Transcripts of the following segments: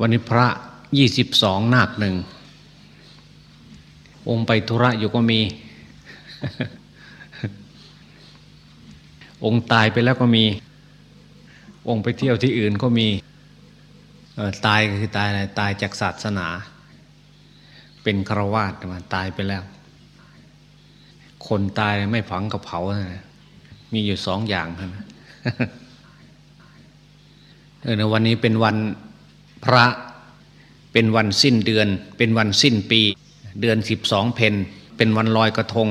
วันนี้พระยี่สิบสองนาคหนึ่ง องค์ไปธุระอยู่ก็มี องค์ตายไปแล้วก็มี องค์ไปเที่ยวที่อื่นก็มีตายก็คือตายอะไรตายจากศาสนา เป็นครวาสมาตายไปแล้ว คนตายไม่ฝังกับเผานะมีอยู่สองอย่างนะเออวันนี้เป็นวัน พระเป็นวันสิ้นเดือน เป็นวันสิ้นปี เดือนสิบสองเพนเป็นวันลอยกระทง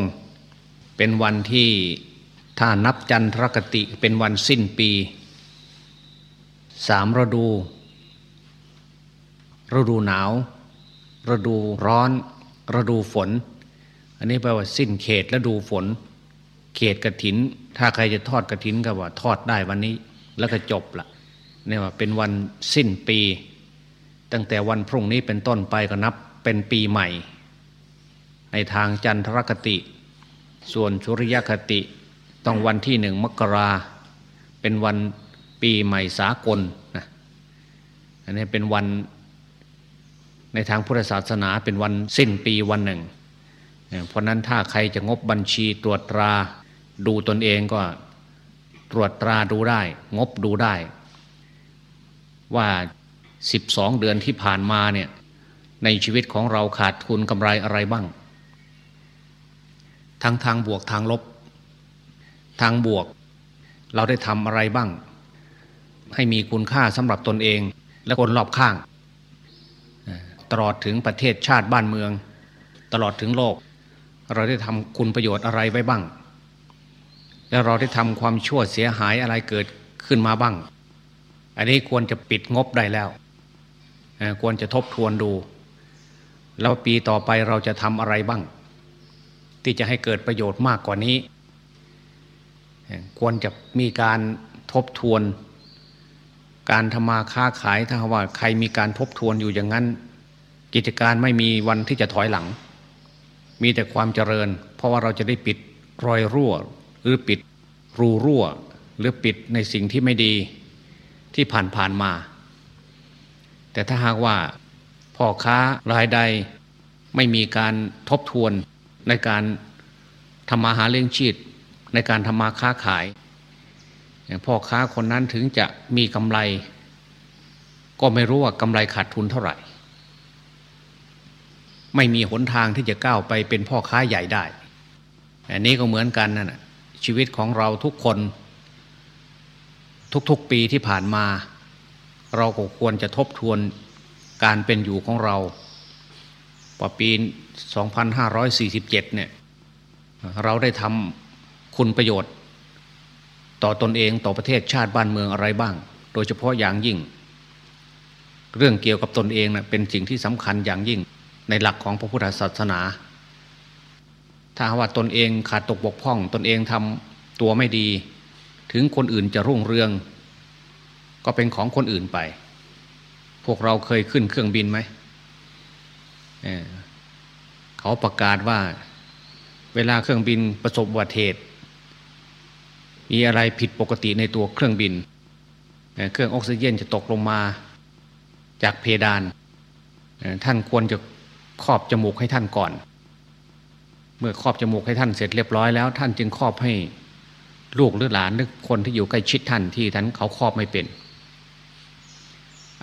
เป็นวันที่ถ้านับจันทรคติเป็นวันสิ้นปีสามฤดู ฤดูหนาว ฤดูร้อน ฤดูฝน อันนี้แปลว่าสิ้นเขตฤดูฝน เขตกระถิน ถ้าใครจะทอดกระถินก็ว่าทอดได้วันนี้ แล้วก็จบละเนี่ยว่าเป็นวันสิ้นปี ตั้งแต่วันพรุ่งนี้เป็นต้นไปก็นับเป็นปีใหม่ ในทางจันทรคติ ส่วนสุริยคติต้องวันที่หนึ่งมกราเป็นวันปีใหม่สากลนะอันนี้เป็นวันในทางพุทธศาสนาเป็นวันสิ้นปีวันหนึ่ง เพราะนั้นถ้าใครจะงบบัญชีตรวจตราดูตนเองก็ตรวจตราดูได้ งบดูได้ ว่า สิบสองเดือนที่ผ่านมาเนี่ยในชีวิตของเราขาดทุนกำไรอะไรบ้าง ทั้งทางบวกทางลบ ทางบวก เราได้ทำอะไรบ้าง ให้มีคุณค่าสำหรับตนเองและคนรอบข้าง ตลอดถึงประเทศชาติบ้านเมือง ตลอดถึงโลก เราได้ทำคุณประโยชน์อะไรไว้บ้าง แล้วเราได้ทำความชั่วเสียหายอะไรเกิดขึ้นมาบ้าง อันนี้ควรจะปิดงบได้แล้ว ควรจะทบทวนดู แล้วปีต่อไปเราจะทำอะไรบ้าง ที่จะให้เกิดประโยชน์มากกว่านี้ ควรจะมีการทบทวน การทำมาค้าขายถ้าว่าใครมีการทบทวนอยู่อย่างนั้น กิจการไม่มีวันที่จะถอยหลัง มีแต่ความเจริญ เพราะว่าเราจะได้ปิดรอยรั่ว หรือปิดรูรั่ว หรือปิดในสิ่งที่ไม่ดีที่ผ่านผ่านมา แต่ถ้าหากว่าพ่อค้ารายใดไม่มีการทบทวนในการทำมาหาเลี้ยงชีพในการทำมาค้าขายพ่อค้าคนนั้นถึงจะมีกำไร ก็ไม่รู้ว่ากำไรขาดทุนเท่าไหร่ ไม่มีหนทางที่จะก้าวไปเป็นพ่อค้าใหญ่ได้ อันนี้ก็เหมือนกันนะชีวิตของเราทุกคน ทุกๆปีที่ผ่านมา เราก็ควรจะทบทวนการเป็นอยู่ของเราปปี 2547 เนี่ย เราได้ทำคุณประโยชน์ ต่อตอนเองต่อประเทศชาติบ้านเมืองอะไรบ้าง โดยเฉพาะอย่างยิ่ง เรื่องเกี่ยวกับตนเองนะเป็นสิ่งที่สำคัญอย่างยิ่งในหลักของพระพุทธศาสนา ถ้าว่าตนเองขาดตกบกพร่อง ตนเองทำตัวไม่ดี ถึงคนอื่นจะรุ่งเรือง ก็เป็นของคนอื่นไป พวกเราเคยขึ้นเครื่องบินไหมเเขาประกาศว่า เวลาเครื่องบินประสบอุบัติเหตุ มีอะไรผิดปกติในตัวเครื่องบินเครื่องออกซิเจนจะตกลงมา จากเพดาน ท่านควรจะครอบจมูกให้ท่านก่อน เมื่อครอบจมูกให้ท่านเสร็จเรียบร้อยแล้ว ท่านจึงครอบให้ลูกหรือหลานหรือคนที่อยู่ใกล้ชิดท่านที่ท่านเขาครอบไม่เป็น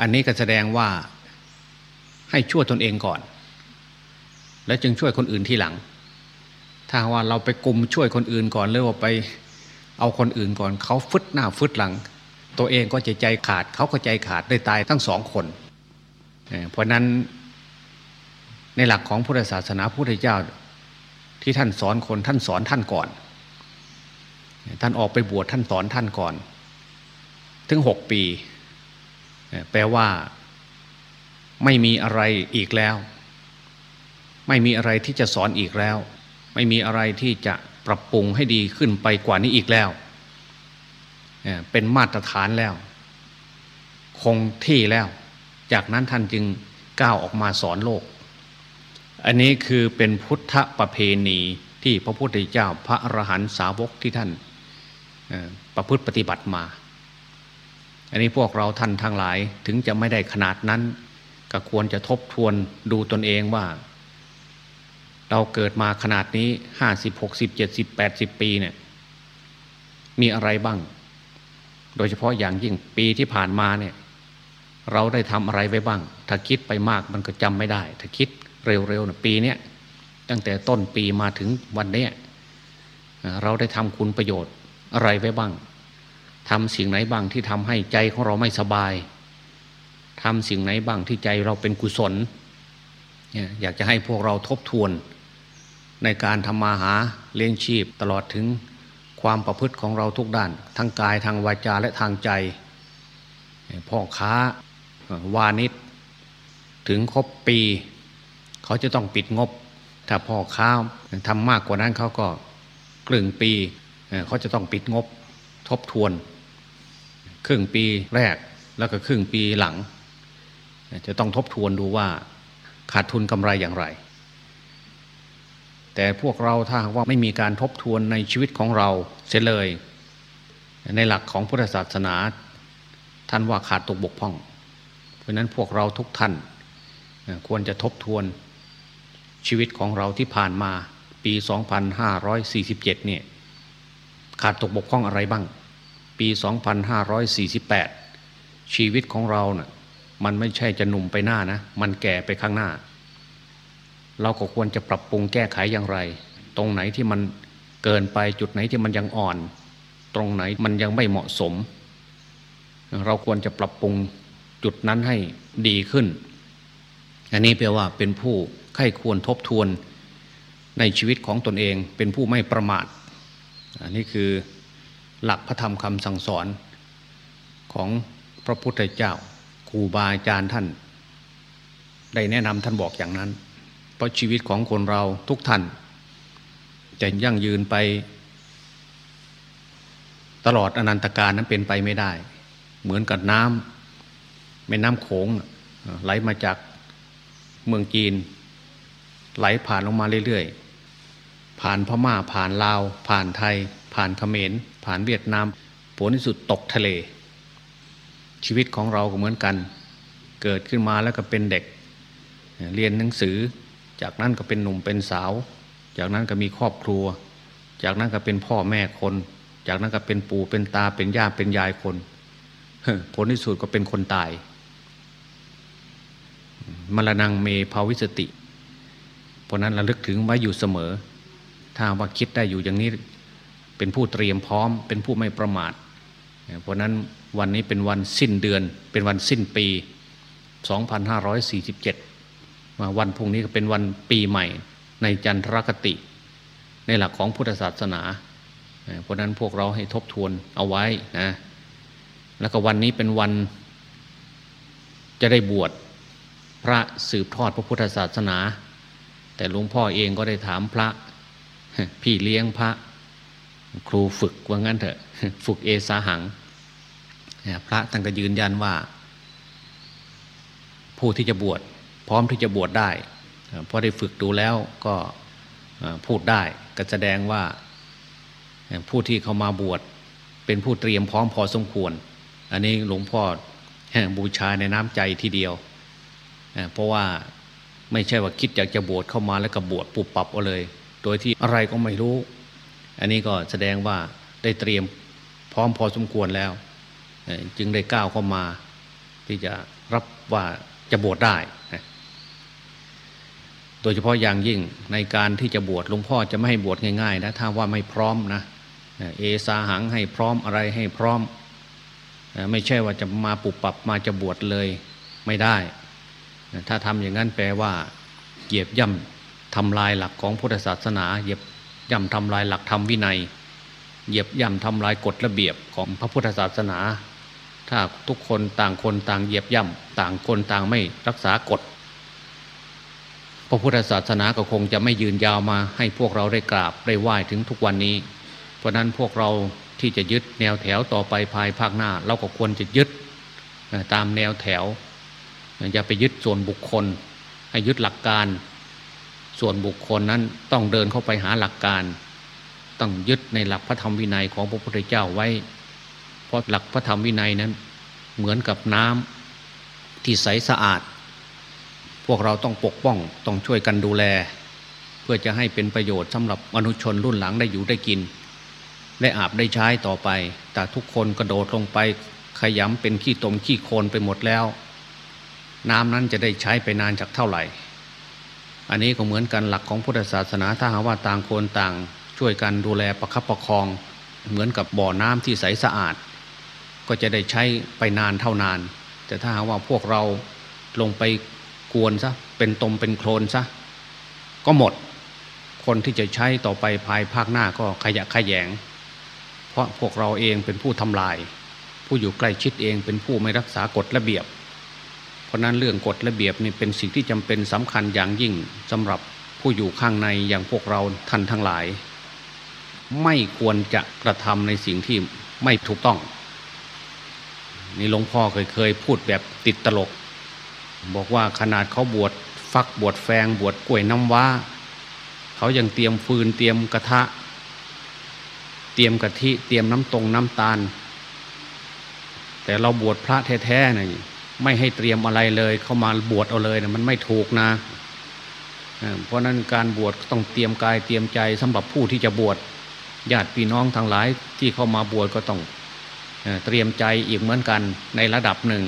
อันนี้ก็แสดงว่าให้ช่วยตนเองก่อน แล้วจึงช่วยคนอื่นทีหลัง ถ้าว่าเราไปกลุ่มช่วยคนอื่นก่อนหรือว่าไปเอาคนอื่นก่อนเขาฟึดหน้าฟึดหลัง ตัวเองก็จะใจขาดเขาก็ใจขาดได้ตายทั้งสองคนเพราะนั้นในหลักของพุทธศาสนาพุทธเจ้าที่ท่านสอนคนท่านสอนท่านก่อน ท่านออกไปบวชท่านสอนท่านก่อน ถึงหกปี แปลว่า ไม่มีอะไรอีกแล้ว ไม่มีอะไรที่จะสอนอีกแล้ว ไม่มีอะไรที่จะปรับปรุงให้ดีขึ้นไปกว่านี้อีกแล้ว เป็นมาตรฐานแล้ว คงที่แล้ว จากนั้นท่านจึงก้าวออกมาสอนโลก อันนี้คือเป็นพุทธประเพณีที่พระพุทธเจ้าพระอรหันตสาวกที่ท่านประพฤติปฏิบัติมา อันนี้พวกเราท่านทั้งหลายถึงจะไม่ได้ขนาดนั้น ก็ควรจะทบทวนดูตนเองว่า เราเกิดมาขนาดนี้ห้าสิบหกสิบเจ็ดสิบแปดสิบปีเนี่ยมีอะไรบ้าง โดยเฉพาะอย่างยิ่งปีที่ผ่านมาเนี่ยเราได้ทำอะไรไว้บ้าง ถ้าคิดไปมากมันก็จำไม่ได้ ถ้าคิดเร็วๆนะปีเนี้ยตั้งแต่ต้นปีมาถึงวันเนี้ยเราได้ทำคุณประโยชน์อะไรไว้บ้าง ทำสิ่งไหนบ้างที่ทำให้ใจของเราไม่สบายทำสิ่งไหนบ้างที่ใจเราเป็นกุศล อยากจะให้พวกเราทบทวน ในการทำมาหาเลี้ยงชีพตลอดถึงความประพฤติของเราทุกด้าน ทั้งกายทางวาจาและทางใจ พ่อค้าวานิชถึงครบปี เขาจะต้องปิดงบ ถ้าพ่อค้าทำมากกว่านั้นเขาก็กลึงปี เขาจะต้องปิดงบทบทวน ครึ่งปีแรกแล้วก็ครึ่งปีหลัง จะต้องทบทวนดูว่าขาดทุนกำไรอย่างไร แต่พวกเราถ้าว่าไม่มีการทบทวนในชีวิตของเราเสียเลย ในหลักของพุทธศาสนา ท่านว่าขาดตกบกพร่อง เพราะนั้นพวกเราทุกท่านควรจะทบทวนชีวิตของเราที่ผ่านมาปี 2547 เนี่ยขาดตกบกพร่องอะไรบ้าง ปี 2548 ชีวิตของเราเนะ่ะมันไม่ใช่จะหนุ่มไปหน้านะ มันแก่ไปข้างหน้า เราก็ควรจะปรับปรุงแก้ไขอย่างไร ตรงไหนที่มันเกินไปจุดไหนที่มันยังอ่อน ตรงไหนมันยังไม่เหมาะสม เราควรจะปรับปรุงจุดนั้นให้ดีขึ้น อันนี้แปลว่าเป็นผู้ไข้ควรทบทวนในชีวิตของตนเองเป็นผู้ไม่ประมาทอันนี้คือ หลักพระธรรมคำสั่งสอนของพระพุทธเจ้าครูบาอาจารย์ท่าน ได้แนะนำท่านบอกอย่างนั้น เพราะชีวิตของคนเราทุกท่าน จะยั่งยืนไป ตลอดอนันตการนั้นเป็นไปไม่ได้ เหมือนกับน้ำแม่น้ำโขงไหลมาจากเมืองจีน ไหลผ่านลงมาเรื่อยๆ ผ่านพม่าผ่านลาว ผ่านไทย ผ่านเขมร ผ่านเวียดนามผลที่สุดตกทะเล ชีวิตของเราก็เหมือนกัน เกิดขึ้นมาแล้วก็เป็นเด็ก เรียนหนังสือ จากนั้นก็เป็นหนุ่มเป็นสาว จากนั้นก็มีครอบครัว จากนั้นก็เป็นพ่อแม่คน จากนั้นก็เป็นปู่เป็นตาเป็นย่าเป็นยายคนผลที่สุดก็เป็นคนตายมรณงเมภาวิสติ เพราะนั้นระลึกถึงไว้อยู่เสมอ ถ้าว่าคิดได้อยู่อย่างนี้ เป็นผู้เตรียมพร้อม เป็นผู้ไม่ประมาท เพราะนั้นวันนี้เป็นวันสิ้นเดือน เป็นวันสิ้นปี 2547มาวันพุ่งนี้ก็เป็นวันปีใหม่ ในจันทรคติ ในหลักของพุทธศาสนา เพราะนั้นพวกเราให้ทบทวนเอาไว้นะแล้วก็วันนี้เป็นวันจะได้บวชพระสืบทอดพระพุทธศาสนา แต่หลวงพ่อเองก็ได้ถามพระ พี่เลี้ยงพระ ครูฝึกว่างั้นเถอะ ฝึกเอสาหังพระท่านก็ยืนยันว่า ผู้ที่จะบวชพร้อมที่จะบวชได้เพราะได้ฝึกดูแล้วก็พูดได้ก็แสดงว่าผู้ที่เข้ามาบวชเป็นผู้เตรียมพร้อมพอสมควร อันนี้หลวงพ่อบูชาในน้ำใจทีเดียว เพราะว่าไม่ใช่ว่าคิดอยากจะบวชเข้ามาแล้วก็บวชปุบปับเอาเลย โดยที่อะไรก็ไม่รู้ อันนี้ก็แสดงว่าได้เตรียมพร้อมพอสมควรแล้ว จึงได้ก้าวเข้ามา ที่จะรับว่าจะบวชได้ โดยเฉพาะอย่างยิ่งในการที่จะบวชหลวงพ่อจะไม่ให้บวชง่ายๆนะถ้าว่าไม่พร้อมนะเอสาหังให้พร้อมอะไรให้พร้อม ไม่ใช่ว่าจะมาปุบปับมาจะบวชเลยไม่ได้ ถ้าทำอย่างนั้นแปลว่าเหยียบย่ำทำลายหลักของพุทธศาสนา เหยียบ ย่ำทำลายหลักธรรมวินัย เหยียบย่ำทำลายกฎระเบียบของพระพุทธศาสนา ถ้าทุกคนต่างคนต่างเหยียบย่ำต่างคนต่างไม่รักษากฎพระพุทธศาสนาก็คงจะไม่ยืนยาวมาให้พวกเราได้กราบได้ไหว้ถึงทุกวันนี้ เพราะนั้นพวกเราที่จะยึดแนวแถวต่อไปภายภาคหน้า เราก็ควรจะยึดตามแนวแถว อย่าไปยึดส่วนบุคคล ให้ยึดหลักการ ส่วนบุคคลนั้นต้องเดินเข้าไปหาหลักการ ต้องยึดในหลักพระธรรมวินัยของพระพุทธเจ้าไว้ เพราะหลักพระธรรมวินัยนั้น เหมือนกับน้ำที่ใสสะอาด พวกเราต้องปกป้องต้องช่วยกันดูแล เพื่อจะให้เป็นประโยชน์สำหรับมนุษยชนรุ่นหลังได้อยู่ได้กิน ได้อาบได้ใช้ต่อไป แต่ทุกคนกระโดดลงไปขยำเป็นขี้ตมขี้โคลนไปหมดแล้ว น้ำนั้นจะได้ใช้ไปนานจากเท่าไหร่ อันนี้ก็เหมือนกันหลักของพุทธศาสนาถ้าหากว่าต่างคนต่าง ช่วยกันดูแลประคับประคอง เหมือนกับบ่อน้ำที่ใสสะอาด ก็จะได้ใช้ไปนานเท่านาน แต่ถ้าหากว่าพวกเราลงไปกวนซะเป็นตมเป็นโคลนซะก็หมด คนที่จะใช้ต่อไปภายภาคหน้าก็ขยะขยง เพราะพวกเราเองเป็นผู้ทำลาย ผู้อยู่ใกล้ชิดเองเป็นผู้ไม่รักษากฎระเบียบ ราะนั้นเรื่องกฎระเบียบนี่เป็นสิ่งที่จำเป็นสำคัญอย่างยิ่งสำหรับผู้อยู่ข้างในอย่างพวกเราท่านทั้งหลาย ไม่ควรจะกระทำในสิ่งที่ไม่ถูกต้อง นี่หลวงพ่อเคยเคยพูดแบบติดตลก บอกว่าขนาดเขาบวชฟักบวชแฟงบวชกล้วยน้ำว้า เขายังเตรียมฟืนเตรียมกระทะ เตรียมกะทิเตรียมน้ำตรงน้ำตาล แต่เราบวชพระแท้ๆนี่ ไม่ให้เตรียมอะไรเลย เข้ามาบวชเอาเลยนะมันไม่ถูกนะเพราะนั้นการบวชต้องเตรียมกายเตรียมใจสำหรับผู้ที่จะบวชญาติพี่น้องทั้งหลายที่เข้ามาบวชก็ต้องเตรียมใจอีกเหมือนกันในระดับหนึ่ง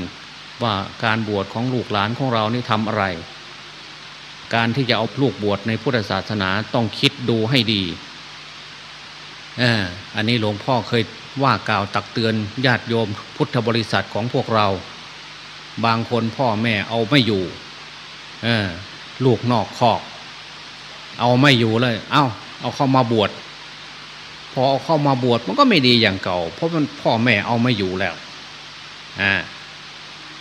ว่าการบวชของลูกหลานของเรานี่ทำอะไร การที่จะเอาลูกบวชในพุทธศาสนาต้องคิดดูให้ดีอออันนี้หลวงพ่อเคยว่ากล่าวตักเตือนญาติโยมพุทธบริษัทของพวกเรา บางคนพ่อแม่เอาไม่อยู่เออลูกนอกคอก เอาไม่อยู่เลย เอาเอาเข้ามาบวชพอเอาเข้ามาบวชมันก็ไม่ดีอย่างเก่า เพราะมันพ่อแม่เอาไม่อยู่แล้วอ่า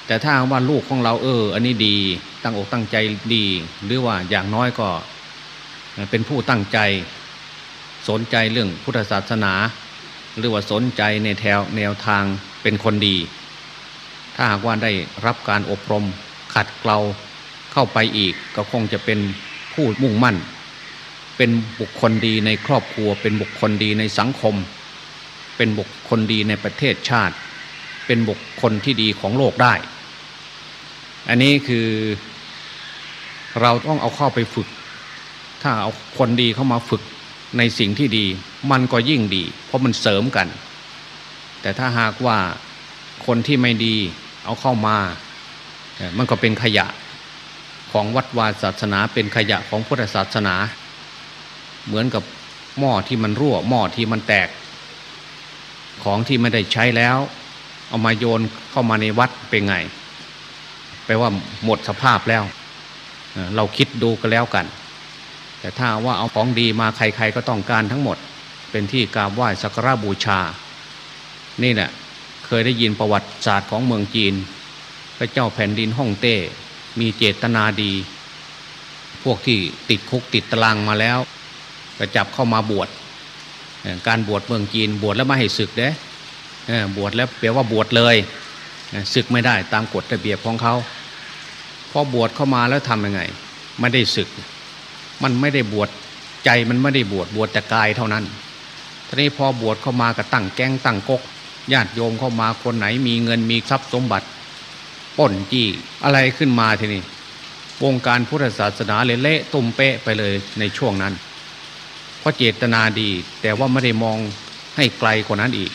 แต่ถ้าว่าลูกของเราเออ อันนี้ดีตั้งอกตั้งใจดี หรือว่าอย่างน้อยก็ เป็นผู้ตั้งใจ สนใจเรื่องพุทธศาสนา หรือว่าสนใจในแถวแนวทางเป็นคนดี ถ้าหากว่าได้รับการอบรมขัดเกลาเข้าไปอีกก็คงจะเป็นผู้มุ่งมั่น เป็นบุคคลดีในครอบครัว เป็นบุคคลดีในสังคม เป็นบุคคลดีในประเทศชาติ เป็นบุคคลที่ดีของโลกได้ อันนี้คือเราต้องเอาเข้าไปฝึก ถ้าเอาคนดีเข้ามาฝึกในสิ่งที่ดี มันก็ยิ่งดี เพราะมันเสริมกัน แต่ถ้าหากว่าคนที่ไม่ดี เอาเข้ามา มันก็เป็นขยะของวัดวาศาสนา เป็นขยะของพุทธศาสนา เหมือนกับหม้อที่มันรั่วหม้อที่มันแตก ของที่ไม่ได้ใช้แล้ว เอามาโยนเข้ามาในวัดเป็นไง แปลว่าหมดสภาพแล้ว เราคิดดูก็แล้วกัน แต่ถ้าว่าเอาของดีมาใครๆก็ต้องการทั้งหมด เป็นที่กราบไหว้สักการะบูชา นี่แหละ ยได้ยินประวัติศาสตร์ของเมืองจีน พระเจ้าแผ่นดินฮ่องเต้ มีเจตนาดี พวกที่ติดคุกติดตารางมาแล้วก็จับเข้ามาบวชการบวชเมืองจีนบวชแล้วไม่ให้ศึกเด้บวชแล้วแปลว่าบวชเลยศึกไม่ได้ตามกฎระเบียบของเขาพอบวชเข้ามาแล้วทำยังไง ไม่ได้ศึก มันไม่ได้บวชใจมันไม่ได้บวชบวชแต่กายเท่านั้นทีนี้พอบวชเข้ามาก็ตั้งแก๊งตั้งกก ญาติโยมเข้ามาคนไหนมีเงินมีทรัพย์สมบัติปล้นจี้อะไรขึ้นมาทีนี้วงการพุทธศาสนาเลยเละตุ่มเป๊ะไปเลยในช่วงนั้น เพราะเจตนาดี แต่ว่าไม่ได้มองให้ไกลกว่านั้นอีก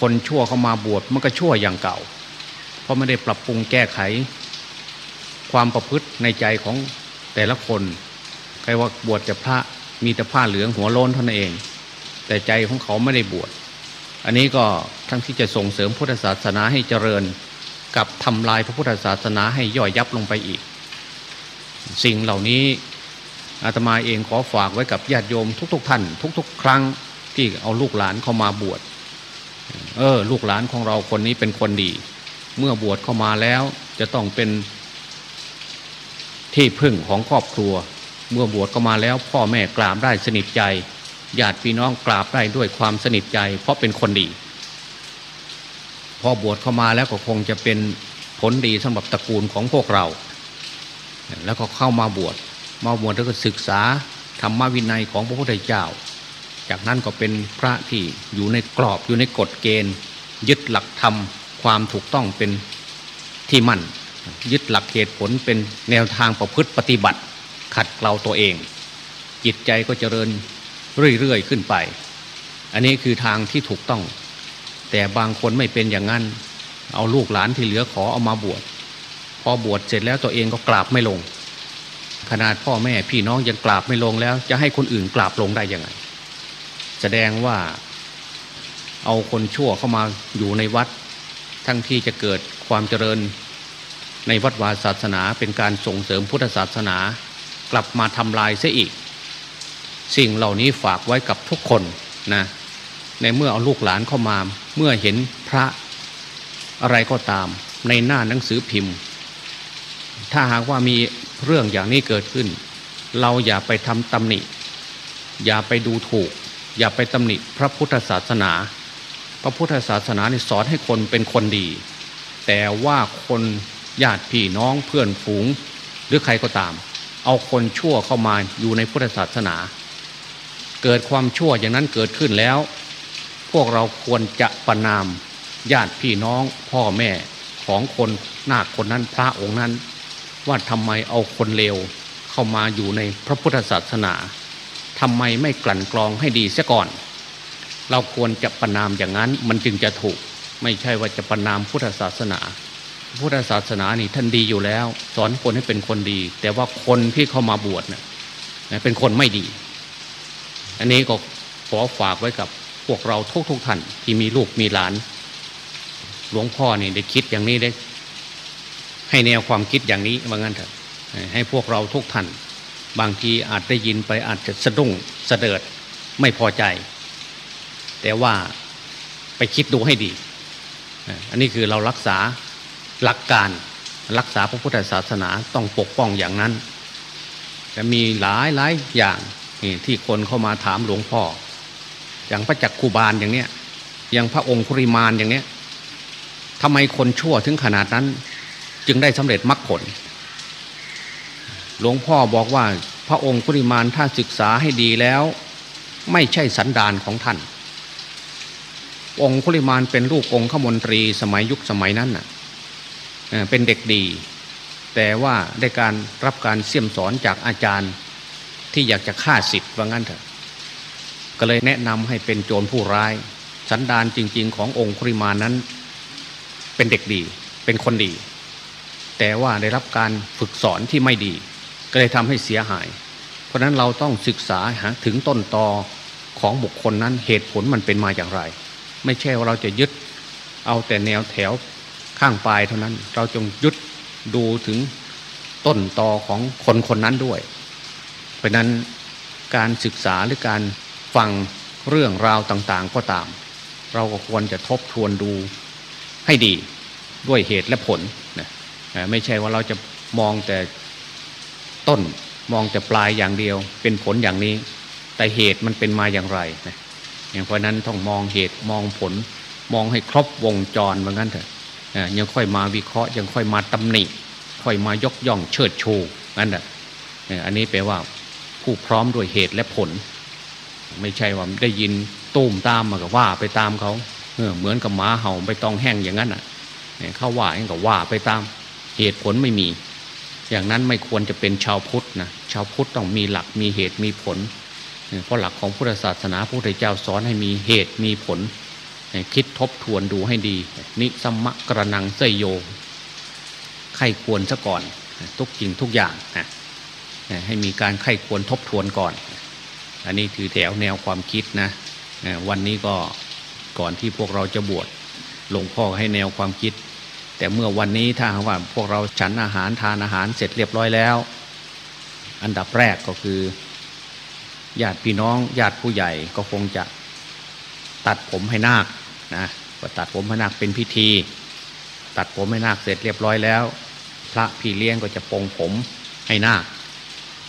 คนชั่วเข้ามาบวชมันก็ชั่วอย่างเก่า เพราะไม่ได้ปรับปรุงแก้ไข ความประพฤติในใจของแต่ละคน ใครว่าบวชจะพระมีแต่ผ้าเหลืองหัวโล้นเท่านั้นเอง แต่ใจของเขาไม่ได้บวช อันนี้ก็ทั้งที่จะส่งเสริมพุทธศาสนาให้เจริญ กับทำลายพระพุทธศาสนาให้ย่อยยับลงไปอีก สิ่งเหล่านี้อาตมาเองขอฝากไว้กับญาติโยมทุกๆท่าน ทุก ๆ ครั้งที่เอาลูกหลานเข้ามาบวชเออลูกหลานของเราคนนี้เป็นคนดี เมื่อบวชเข้ามาแล้วจะต้องเป็นที่พึ่งของครอบครัว เมื่อบวชก็มาแล้วพ่อแม่กราบได้สนิทใจ ญาติพี่น้องกราบได้ด้วยความสนิทใจ เพราะเป็นคนดี พอบวชเข้ามาแล้วก็คงจะเป็นผลดีสำหรับตระกูลของพวกเรา แล้วก็เข้ามาบวชมาบวชแล้วก็ศึกษาธรรมวินัยของพระพุทธเจ้า จากนั้นก็เป็นพระที่อยู่ในกรอบอยู่ในกฎเกณฑ์ ยึดหลักธรรมความถูกต้องเป็นที่มั่น ยึดหลักเหตุผลเป็นแนวทางประพฤติปฏิบัติ ขัดเกลาตัวเอง จิตใจก็เจริญ เรื่อยๆขึ้นไป อันนี้คือทางที่ถูกต้อง แต่บางคนไม่เป็นอย่างนั้น เอาลูกหลานที่เหลือขอเอามาบวชพอบวชเสร็จแล้วตัวเองก็กราบไม่ลง ขนาดพ่อแม่พี่น้องยังกราบไม่ลงแล้ว จะให้คนอื่นกราบลงได้ยังไง แสดงว่าเอาคนชั่วเข้ามาอยู่ในวัด ทั้งที่จะเกิดความเจริญในวัดวาศาสนาเป็นการส่งเสริมพุทธศาสนากลับมาทำลายเสียอีก สิ่งเหล่านี้ฝากไว้กับทุกคนนะในเมื่อเอาลูกหลานเข้ามา เมื่อเห็นพระอะไรก็ตาม ในหน้าหนังสือพิมพ์ ถ้าหากว่ามีเรื่องอย่างนี้เกิดขึ้น เราอย่าไปทำตำหนิ อย่าไปดูถูก อย่าไปตำหนิพระพุทธศาสนา พระพุทธศาสนาสอนให้คนเป็นคนดี แต่ว่าคนญาติพี่น้องเพื่อนฝูง หรือใครก็ตาม เอาคนชั่วเข้ามาอยู่ในพุทธศาสนา เกิดความชั่วอย่างนั้นเกิดขึ้นแล้ว พวกเราควรจะประนามญาติพี่น้องพ่อแม่ของคนนาคคนนั้นพระองค์นั้น ว่าทำไมเอาคนเลวเข้ามาอยู่ในพระพุทธศาสนาทำไมไม่กลั่นกรองให้ดีเสียก่อน เราควรจะประนามอย่างนั้นมันจึงจะถูก ไม่ใช่ว่าจะประนามพุทธศาสนาพุทธศาสนานี่ท่านดีอยู่แล้ว สอนคนให้เป็นคนดี แต่ว่าคนที่เข้ามาบวชเนะ่ยเป็นคนไม่ดี อันนี้ก็ขอฝากไว้กับพวกเราทุกทุกท่านที่มีลูกมีหลาน หลวงพ่อนี่ได้คิดอย่างนี้ได้ ให้แนวความคิดอย่างนี้ว่างั้นเถอะให้พวกเราทุกท่าน บางทีอาจได้ยินไปอาจจะสะดุ้งสะเดิดไม่พอใจ แต่ว่าไปคิดดูให้ดี อันนี้คือเรารักษาหลักการรักษาพระพุทธศาสนาต้องปกป้องอย่างนั้น จะมีหลายหลายอย่าง ที่คนเข้ามาถามหลวงพ่อ อย่างพระจักคูบาลอย่างเนี้ยอย่างพระองค์คุริมานอย่างเนี้ยทำไมคนชั่วถึงขนาดนั้น จึงได้สำเร็จมรรคผล หลวงพ่อบอกว่าพระองค์คุริมานถ้าศึกษาให้ดีแล้ว ไม่ใช่สันดานของท่าน องค์คุริมานเป็นลูกองค์ขมนตรีสมัยยุคสมัยนั้นน่ะเป็นเด็กดี แต่ว่าได้การรับการเสี่ยมสอนจากอาจารย์ ที่อยากจะฆ่าสิทธิ์ว่างั้นเถอะ ก็เลยแนะนำให้เป็นโจรผู้ร้าย สันดานจริง ๆ ขององค์คริมานั้น เป็นเด็กดี เป็นคนดี แต่ว่าได้รับการฝึกสอนที่ไม่ดี ก็เลยทำให้เสียหาย เพราะนั้นเราต้องศึกษาหาถึงต้นตอของบุคคลนั้นเหตุผลมันเป็นมาอย่างไร ไม่ใช่ว่าเราจะยึดเอาแต่แนวแถวข้างปลายเท่านั้น เราจงยึดดูถึงต้นตอของคนคนนั้นด้วย ราะนั้นการศึกษาหรือการฟังเรื่องราวต่างๆก็ตาม เราก็ควรจะทบทวนดูให้ดีด้วยเหตุและผลนะไม่ใช่ว่าเราจะมองแต่ต้นมองแต่ปลายอย่างเดียว เป็นผลอย่างนี้ แต่เหตุมันเป็นมาอย่างไรนะอย่างเพราะนั้นต้องมองเหตุมองผล มองให้ครบวงจรเหมือนกันเถอะยังค่อยมาวิเคราะห์ยังค่อยมาตำหนิค่อยมายกย่องเชิดชูนั่นแหละอันนี้แปลว่า ผู้พร้อมด้วยเหตุและผล ไม่ใช่ว่าได้ยินตุ้มตามมากับว่าไปตามเขาเหมือนกับหมาเห่าไปตองแห้งอย่างนั้นอะเขาว่าอย่างกับว่าไปตามเหตุผลไม่มี อย่างนั้นไม่ควรจะเป็นชาวพุทธนะชาวพุทธต้องมีหลักมีเหตุมีผล เพราะหลักของพุทธศาสนาพระพุทธเจ้าสอนให้มีเหตุมีผล คิดทบทวนดูให้ดี นิสัมมะกระนังเสยโยไข้ควรซะก่อน ทุกสิ่งทุกอย่างนะ ให้มีการไข้ควรทบทวนก่อน อันนี้ถือแถวแนวความคิดนะวันนี้ก็ก่อนที่พวกเราจะบวชหลวงพ่อให้แนวความคิด แต่เมื่อวันนี้ถ้าว่าพวกเราฉันอาหารทานอาหารเสร็จเรียบร้อยแล้ว อันดับแรกก็คือญาติพี่น้องญาติผู้ใหญ่ก็คงจะตัดผมให้นาคนะก็ตัดผมให้นาคเป็นพิธี ตัดผมให้นาคเสร็จเรียบร้อยแล้ว พระพี่เลี้ยงก็จะปองผมให้นาค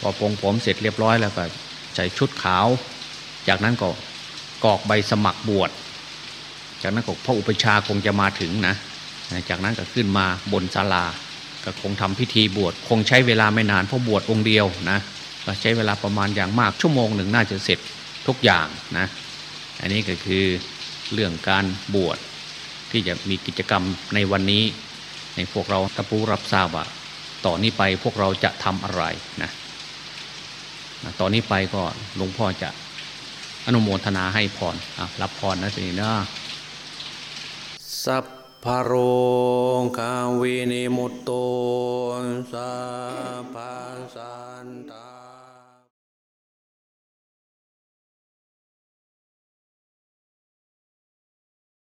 พอปองผมเสร็จเรียบร้อยแล้วก็ใส่ชุดขาว จากนั้นก็กอกใบสมัครบวช จากนั้นก็พระอุปชาคงจะมาถึงนะ จากนั้นก็ขึ้นมาบนศาลา ก็คงทำพิธีบวช คงใช้เวลาไม่นานเพราะบวชองค์เดียวนะก็ใช้เวลาประมาณอย่างมากชั่วโมงหนึ่งน่าจะเสร็จทุกอย่างนะ อันนี้ก็คือเรื่องการบวชที่จะมีกิจกรรมในวันนี้ให้พวกเราตะปูรับทราบว่าต่อนนี้ไปพวกเราจะทำอะไรนะ ตอนนี้ไปก็หลวงพ่อจะอนุโมทนาให้พรรับพรนะสินะสัพพะโรกาวินิมุตโตสัพพสัน